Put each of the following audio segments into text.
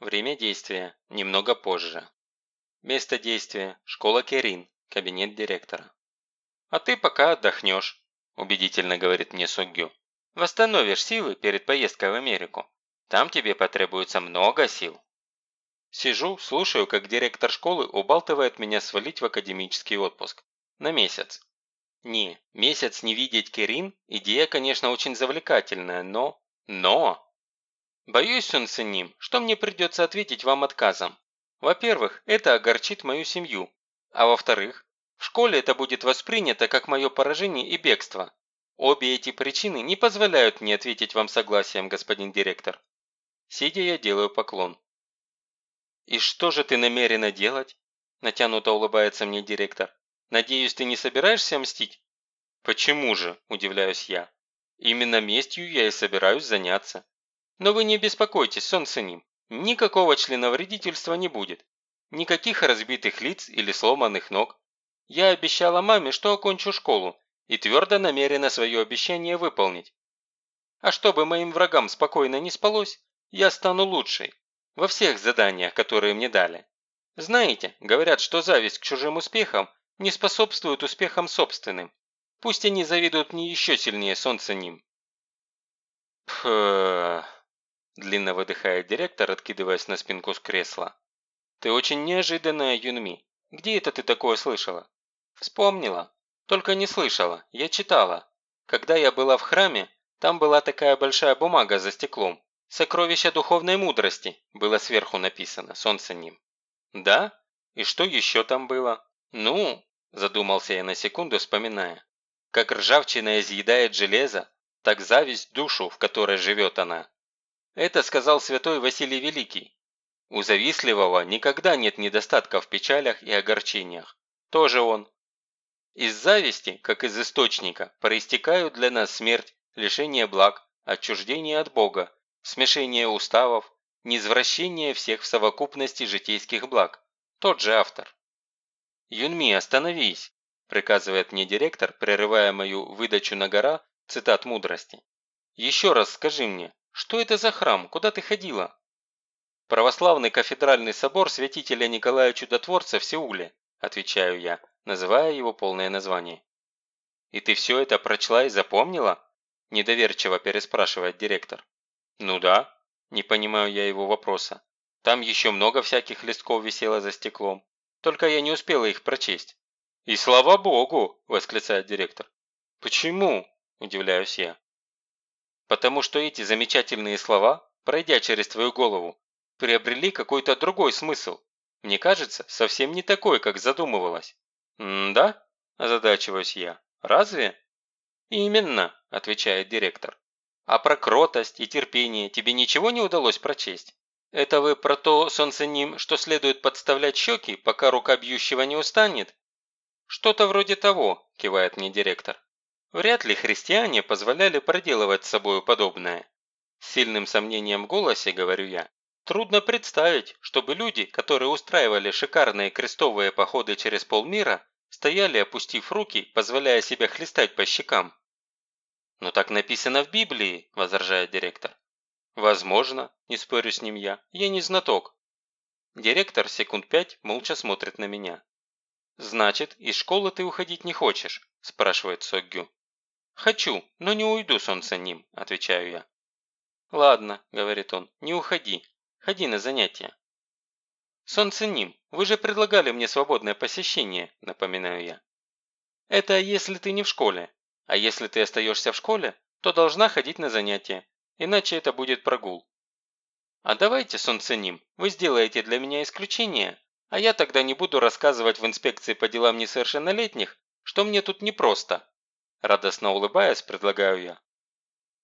Время действия – немного позже. Место действия – школа Керин, кабинет директора. «А ты пока отдохнешь», – убедительно говорит мне Соггю. «Восстановишь силы перед поездкой в Америку. Там тебе потребуется много сил». Сижу, слушаю, как директор школы убалтывает меня свалить в академический отпуск. На месяц. Не, месяц не видеть Керин – идея, конечно, очень завлекательная, но... Но! Боюсь, он с ним, что мне придется ответить вам отказом. Во-первых, это огорчит мою семью. А во-вторых, в школе это будет воспринято как мое поражение и бегство. Обе эти причины не позволяют мне ответить вам согласием, господин директор. Сидя, я делаю поклон. «И что же ты намерена делать?» Натянуто улыбается мне директор. «Надеюсь, ты не собираешься мстить?» «Почему же?» – удивляюсь я. «Именно местью я и собираюсь заняться. Но вы не беспокойтесь, солнце ним. Никакого членовредительства не будет. Никаких разбитых лиц или сломанных ног. Я обещала маме, что окончу школу, и твердо намерена свое обещание выполнить. А чтобы моим врагам спокойно не спалось, я стану лучшей. Во всех заданиях, которые мне дали. Знаете, говорят, что зависть к чужим успехам не способствует успехам собственным. Пусть они завидуют мне еще сильнее солнца ним. Пф, длинно выдыхает директор, откидываясь на спинку с кресла. «Ты очень неожиданная, Юнми. Где это ты такое слышала?» «Вспомнила. Только не слышала. Я читала. Когда я была в храме, там была такая большая бумага за стеклом. «Сокровища духовной мудрости» было сверху написано, солнце ним. «Да? И что еще там было?» «Ну», – задумался я на секунду, вспоминая. «Как ржавчина изъедает железо, так зависть душу, в которой живет она. Это сказал святой Василий Великий. У завистливого никогда нет недостатка в печалях и огорчениях. Тоже он. Из зависти, как из источника, проистекают для нас смерть, лишение благ, отчуждение от Бога, смешение уставов, низвращение всех в совокупности житейских благ. Тот же автор. «Юнми, остановись!» – приказывает мне директор, прерывая мою выдачу на гора цитат мудрости. «Еще раз скажи мне, что это за храм? Куда ты ходила?» «Православный кафедральный собор святителя Николая Чудотворца в Сеуле», отвечаю я, называя его полное название. «И ты все это прочла и запомнила?» недоверчиво переспрашивает директор. «Ну да», не понимаю я его вопроса. Там еще много всяких листков висело за стеклом. Только я не успела их прочесть. «И слава богу!» – восклицает директор. «Почему?» – удивляюсь я. Потому что эти замечательные слова, пройдя через твою голову, приобрели какой-то другой смысл. Мне кажется, совсем не такой, как задумывалось. «М-да?» – озадачиваюсь я. «Разве?» «Именно», – отвечает директор. «А про кротость и терпение тебе ничего не удалось прочесть? Это вы про то, солнце ним, что следует подставлять щеки, пока рука бьющего не устанет?» «Что-то вроде того», – кивает мне директор. Вряд ли христиане позволяли проделывать с собою подобное. С сильным сомнением в голосе говорю я. Трудно представить, чтобы люди, которые устраивали шикарные крестовые походы через полмира, стояли, опустив руки, позволяя себе хлестать по щекам. «Но так написано в Библии», – возражает директор. «Возможно», – не спорю с ним я, – «я не знаток». Директор секунд пять молча смотрит на меня. «Значит, из школы ты уходить не хочешь?» – спрашивает Соггю. «Хочу, но не уйду, солнце ним», – отвечаю я. «Ладно», – говорит он, – «не уходи. Ходи на занятия». «Солнце ним, вы же предлагали мне свободное посещение», – напоминаю я. «Это если ты не в школе. А если ты остаешься в школе, то должна ходить на занятия, иначе это будет прогул». «А давайте, солнце ним, вы сделаете для меня исключение, а я тогда не буду рассказывать в инспекции по делам несовершеннолетних, что мне тут непросто, Радостно улыбаясь, предлагаю я.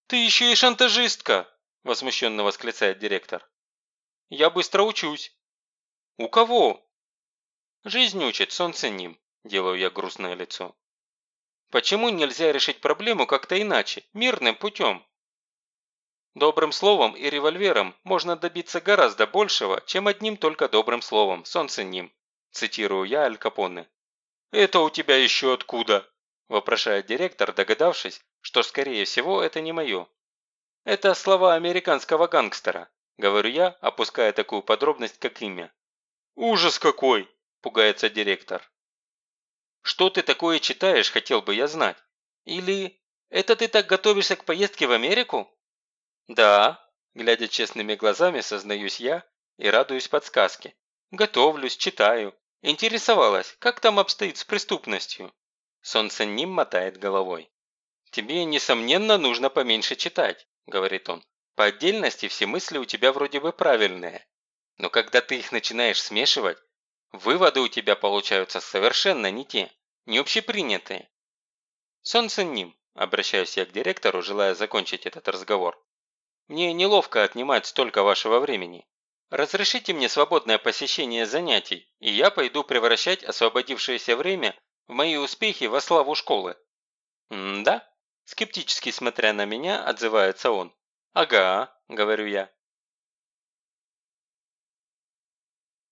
«Ты еще и шантажистка!» – возмущенно восклицает директор. «Я быстро учусь». «У кого?» «Жизнь учит, солнце ним», – делаю я грустное лицо. «Почему нельзя решить проблему как-то иначе, мирным путем?» Добрым словом и револьвером можно добиться гораздо большего, чем одним только добрым словом, солнце ним, цитирую я Аль Капоне. «Это у тебя еще откуда?» – вопрошает директор, догадавшись, что, скорее всего, это не мое. Это слова американского гангстера. – говорю я, опуская такую подробность, как имя. «Ужас какой!» – пугается директор. «Что ты такое читаешь, хотел бы я знать? Или это ты так готовишься к поездке в Америку?» «Да», – глядя честными глазами, сознаюсь я и радуюсь подсказке. «Готовлюсь, читаю. Интересовалась, как там обстоит с преступностью?» Солнце Ним мотает головой. «Тебе, несомненно, нужно поменьше читать», – говорит он. «По отдельности все мысли у тебя вроде бы правильные. Но когда ты их начинаешь смешивать, выводы у тебя получаются совершенно не те, не общепринятые». «Солнце Ним», – обращаюсь я к директору, желая закончить этот разговор. «Мне неловко отнимать столько вашего времени. Разрешите мне свободное посещение занятий, и я пойду превращать освободившееся время в мои успехи во славу школы». «М-да?» – скептически смотря на меня, отзывается он. «Ага», – говорю я.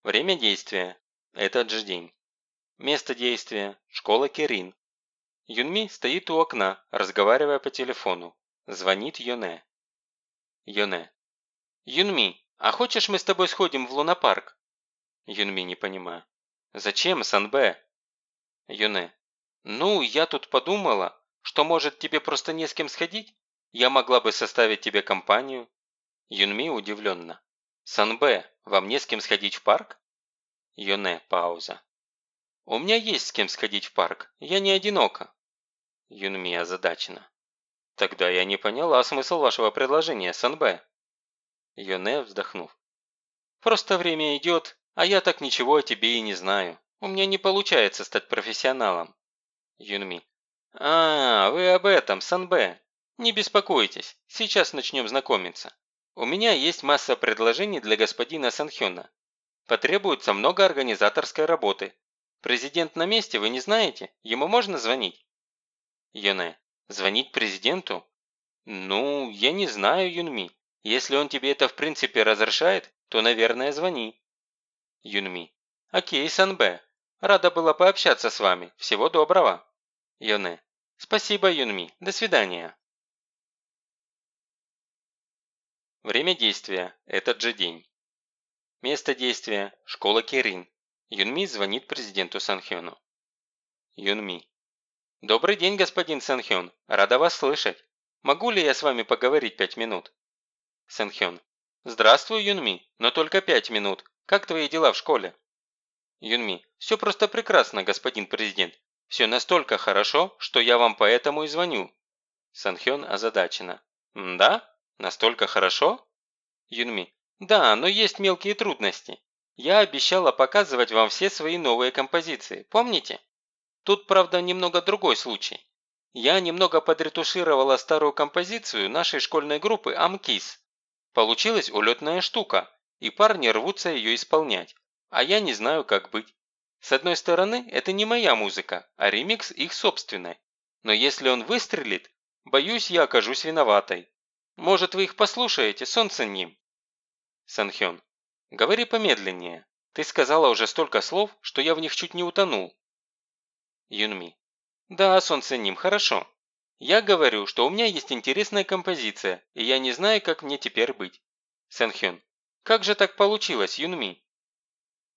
Время действия – этот же день. Место действия – школа Керин. Юнми стоит у окна, разговаривая по телефону. Звонит Йоне. Йоне. «Юнми, а хочешь мы с тобой сходим в лунопарк?» Юнми не понимаю. «Зачем, Санбэ?» Юне. «Ну, я тут подумала, что может тебе просто не с кем сходить? Я могла бы составить тебе компанию». Юнми удивленно. «Санбэ, вам не с кем сходить в парк?» Юне. Пауза. «У меня есть с кем сходить в парк. Я не одинока». Юнми озадачена. «Тогда я не поняла смысл вашего предложения, Санбэ». Йоне, вздохнув. «Просто время идет, а я так ничего о тебе и не знаю. У меня не получается стать профессионалом». Юнми. «А, вы об этом, Санбэ. Не беспокойтесь, сейчас начнем знакомиться. У меня есть масса предложений для господина Санхёна. Потребуется много организаторской работы. Президент на месте, вы не знаете? Ему можно звонить?» Йоне. «Звонить президенту?» «Ну, я не знаю, Юнми. Если он тебе это в принципе разрешает, то, наверное, звони. Юнми. Окей, Санбэ. Рада была пообщаться с вами. Всего доброго. Йоне. Спасибо, Юнми. До свидания. Время действия. Этот же день. Место действия. Школа Кирин. Юнми звонит президенту Санхёну. Юнми. Добрый день, господин Санхён. Рада вас слышать. Могу ли я с вами поговорить пять минут? Сэнхён. «Здравствуй, Юнми, но только пять минут. Как твои дела в школе?» Юнми. «Все просто прекрасно, господин президент. Все настолько хорошо, что я вам поэтому и звоню». Санхён озадачена. «Да? Настолько хорошо?» Юнми. «Да, но есть мелкие трудности. Я обещала показывать вам все свои новые композиции, помните? Тут, правда, немного другой случай. Я немного подретушировала старую композицию нашей школьной группы «Амкис». Получилась улетная штука, и парни рвутся ее исполнять, а я не знаю, как быть. С одной стороны, это не моя музыка, а ремикс их собственной. Но если он выстрелит, боюсь, я окажусь виноватой. Может, вы их послушаете, солнце ним? Санхён. Говори помедленнее. Ты сказала уже столько слов, что я в них чуть не утонул. Юнми. Да, солнце ним, хорошо. Я говорю, что у меня есть интересная композиция, и я не знаю, как мне теперь быть. Сэнхён. Как же так получилось, Юнми?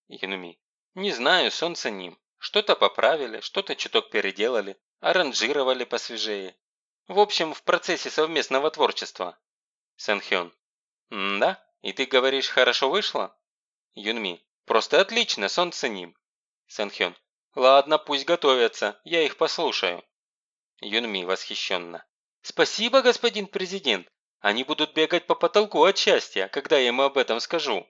Юнми. Не знаю, солнце ним. Что-то поправили, что-то чуток переделали, аранжировали посвежее. В общем, в процессе совместного творчества. Сэнхён. Да? И ты говоришь, хорошо вышло? Юнми. Просто отлично, солнце ним. Сэнхён. Ладно, пусть готовятся, я их послушаю. Юнми восхищенно. «Спасибо, господин президент! Они будут бегать по потолку от счастья, когда я им об этом скажу!»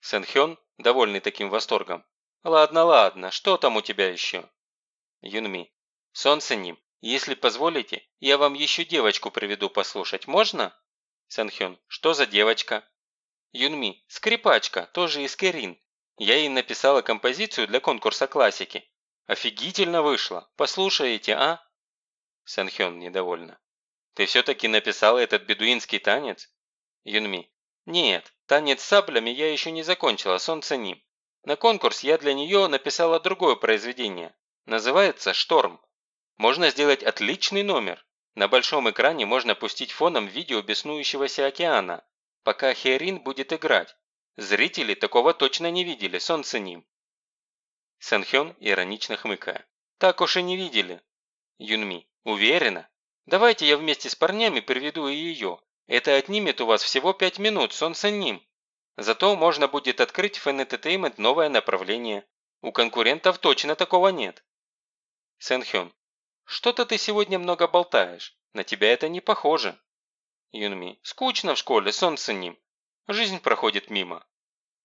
Сэнхён, довольный таким восторгом. «Ладно, ладно, что там у тебя еще?» Юнми. «Солнце ним, если позволите, я вам еще девочку приведу послушать, можно?» Сэнхён. «Что за девочка?» Юнми. «Скрипачка, тоже из Керин. Я ей написала композицию для конкурса классики. Офигительно вышло. Послушаете, а?» Сэнхён недовольна. «Ты все-таки написала этот бедуинский танец?» Юнми. «Нет, танец с саблями я еще не закончила, солнце ним. На конкурс я для нее написала другое произведение. Называется «Шторм». Можно сделать отличный номер. На большом экране можно пустить фоном видео беснующегося океана. пока Херин будет играть. Зрители такого точно не видели, Сон Циним. Сэнхён иронично хмыкая. Так уж и не видели. Юнми. Уверена? Давайте я вместе с парнями приведу и ее. Это отнимет у вас всего пять минут, Сон Циним. Зато можно будет открыть в Fan новое направление. У конкурентов точно такого нет. Сэнхён. Что-то ты сегодня много болтаешь. На тебя это не похоже. Юнми. Скучно в школе, Сон Циним. Жизнь проходит мимо.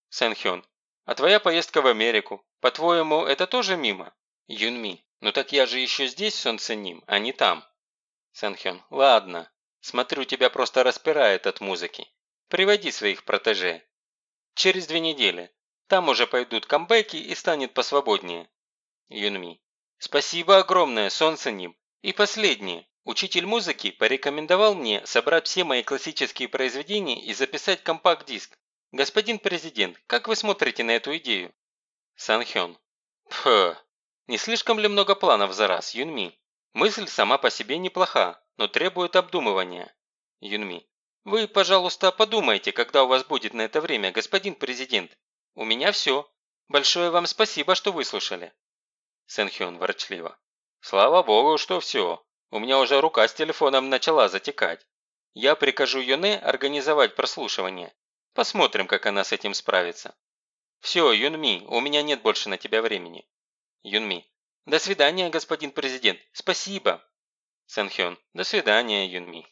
Сэнхён. А твоя поездка в Америку, по-твоему, это тоже мимо? Юнми. Ну так я же еще здесь, Сон Циним, а не там. Сэнхён. Ладно. Смотрю, тебя просто распирает от музыки. Приводи своих протеже. Через две недели. Там уже пойдут камбэки и станет посвободнее. Юнми. Спасибо огромное, Сон Циним. И последнее. Учитель музыки порекомендовал мне собрать все мои классические произведения и записать компакт-диск. Господин президент, как вы смотрите на эту идею? Санхён. Пф, не слишком ли много планов за раз, Юнми? Мысль сама по себе неплоха, но требует обдумывания. Юнми. Вы, пожалуйста, подумайте, когда у вас будет на это время, господин президент. У меня все. Большое вам спасибо, что выслушали. Сэнхён ворчливо. Слава богу, что все. У меня уже рука с телефоном начала затекать. Я прикажу Юне организовать прослушивание. Посмотрим, как она с этим справится. Все, Юнми, у меня нет больше на тебя времени. Юнми. До свидания, господин президент. Спасибо. Сэнхён. До свидания, Юнми.